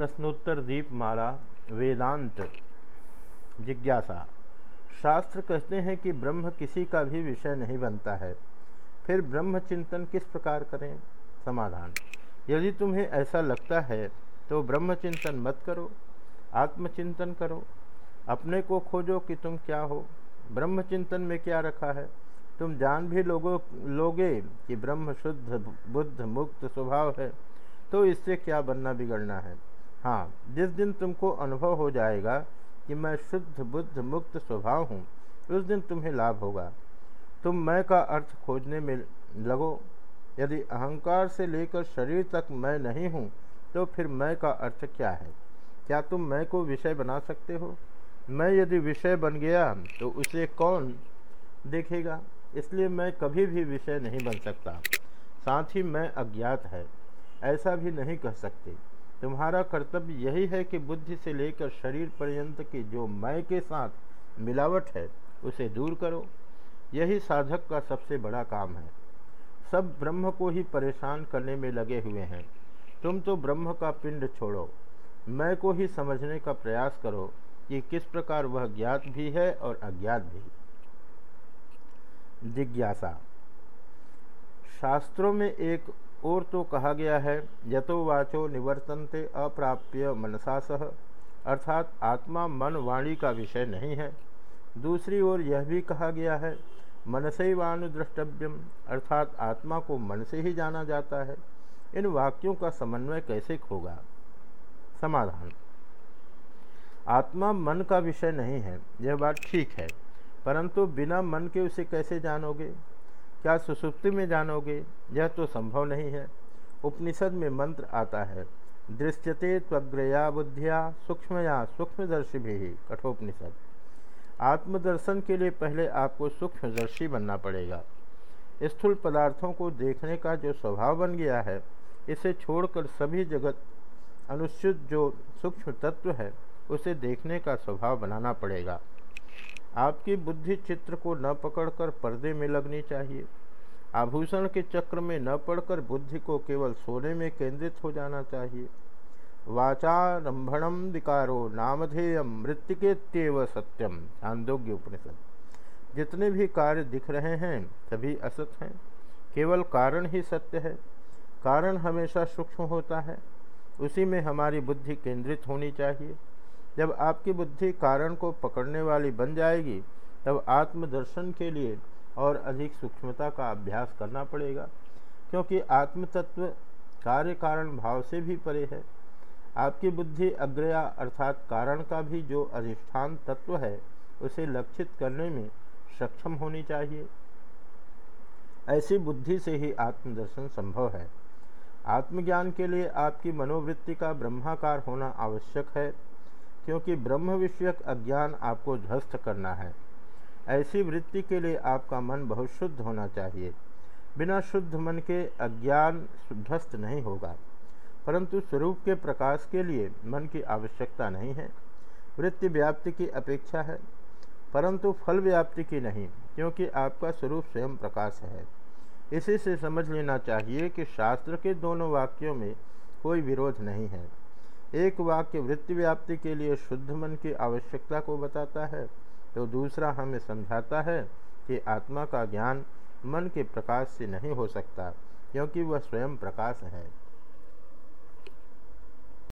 प्रश्नोत्तर दीपमाला वेदांत। जिज्ञासा, शास्त्र कहते हैं कि ब्रह्म किसी का भी विषय नहीं बनता है। फिर ब्रह्म चिंतन किस प्रकार करें? समाधान, यदि तुम्हें ऐसा लगता है तो ब्रह्म चिंतन मत करो आत्मचिंतन करो, अपने को खोजो कि तुम क्या हो। ब्रह्म चिंतन में क्या रखा है? तुम जान भी लोगों, लोगे कि ब्रह्म शुद्ध, बुद्ध मुक्त स्वभाव है तो इससे क्या बनना बिगड़ना है? हाँ जिस दिन तुमको अनुभव हो जाएगा कि मैं शुद्ध, बुद्ध, मुक्त स्वभाव हूँ, उस दिन तुम्हें लाभ होगा। तुम मैं का अर्थ खोजने में लगो। यदि अहंकार से लेकर शरीर तक मैं नहीं हूँ तो फिर मैं का अर्थ क्या है? क्या तुम मैं को विषय बना सकते हो? मैं यदि विषय बन गया तो उसे कौन देखेगा? इसलिए मैं कभी भी विषय नहीं बन सकता। साथ ही मैं अज्ञात है, ऐसा भी नहीं कह सकते। तुम्हारा कर्तव्य यही है कि बुद्धि से लेकर शरीर पर्यंत की जो मैं के साथ मिलावट है, उसे दूर करो। यही साधक का सबसे बड़ा काम है। सब ब्रह्म को ही परेशान करने में लगे हुए हैं। तुम तो ब्रह्म का पिंड छोड़ो। मैं को ही समझने का प्रयास करो कि किस प्रकार वह ज्ञात भी है और अज्ञात भी। जिज्ञासा। शास्त्रों में एक और तो कहा गया है, यतो वाचो निवर्तनते अप्राप्य मनसा सह। अर्थात आत्मा मन वाणी का विषय नहीं है। दूसरी ओर यह भी कहा गया है, मनसैवानुद्रष्टव्यम, अर्थात आत्मा को मन से ही जाना जाता है। इन वाक्यों का समन्वय कैसे होगा? समाधान। आत्मा मन का विषय नहीं है, यह बात ठीक है, परंतु बिना मन के उसे कैसे जानोगे? क्या सुसुप्ति में जानोगे? यह तो संभव नहीं है। उपनिषद में मंत्र आता है, दृश्यते त्वग्रया बुद्धिया सूक्ष्मया सूक्ष्मदर्शी भी कठोपनिषद। आत्मदर्शन के लिए पहले आपको सूक्ष्मदर्शी बनना पड़ेगा। स्थूल पदार्थों को देखने का जो स्वभाव बन गया है, इसे छोड़कर सभी जगत अनुचित जो सूक्ष्म तत्व है, उसे देखने का स्वभाव बनाना पड़ेगा। आपकी बुद्धि चित्र को न पकड़कर पर्दे में लगनी चाहिए। आभूषण के चक्र में न पड़कर बुद्धि को केवल सोने में केंद्रित हो जाना चाहिए। वाचारंभणम विकारो नामधेय मृतिकेत्यव सत्यम छांदोग्य उपनिषद। जितने भी कार्य दिख रहे हैं, सभी असत हैं। केवल कारण ही सत्य है। कारण हमेशा सूक्ष्म होता है। उसी में हमारी बुद्धि केंद्रित होनी चाहिए। जब आपकी बुद्धि कारण को पकड़ने वाली बन जाएगी, तब आत्मदर्शन के लिए और अधिक सूक्ष्मता का अभ्यास करना पड़ेगा, क्योंकि आत्मतत्व कार्य कारण भाव से भी परे है। आपकी बुद्धि अग्रया अर्थात कारण का भी जो अधिष्ठान तत्व है, उसे लक्षित करने में सक्षम होनी चाहिए। ऐसी बुद्धि से ही आत्मदर्शन संभव है। आत्मज्ञान के लिए आपकी मनोवृत्ति का ब्रह्माकार होना आवश्यक है। क्योंकि ब्रह्म विषयक अज्ञान आपको ध्वस्त करना है। ऐसी वृत्ति के लिए आपका मन बहुत शुद्ध होना चाहिए। बिना शुद्ध मन के अज्ञान ध्वस्त नहीं होगा। परंतु स्वरूप के प्रकाश के लिए मन की आवश्यकता नहीं है। वृत्ति व्याप्ति की अपेक्षा है, परंतु फल व्याप्ति की नहीं, क्योंकि आपका स्वरूप स्वयं प्रकाश है। इसी से समझ लेना चाहिए कि शास्त्र के दोनों वाक्यों में कोई विरोध नहीं है। एक वाक्य वृत्ति व्याप्ति के लिए शुद्ध मन की आवश्यकता को बताता है तो दूसरा हमें समझाता है कि आत्मा का ज्ञान मन के प्रकाश से नहीं हो सकता, क्योंकि वह स्वयं प्रकाश है।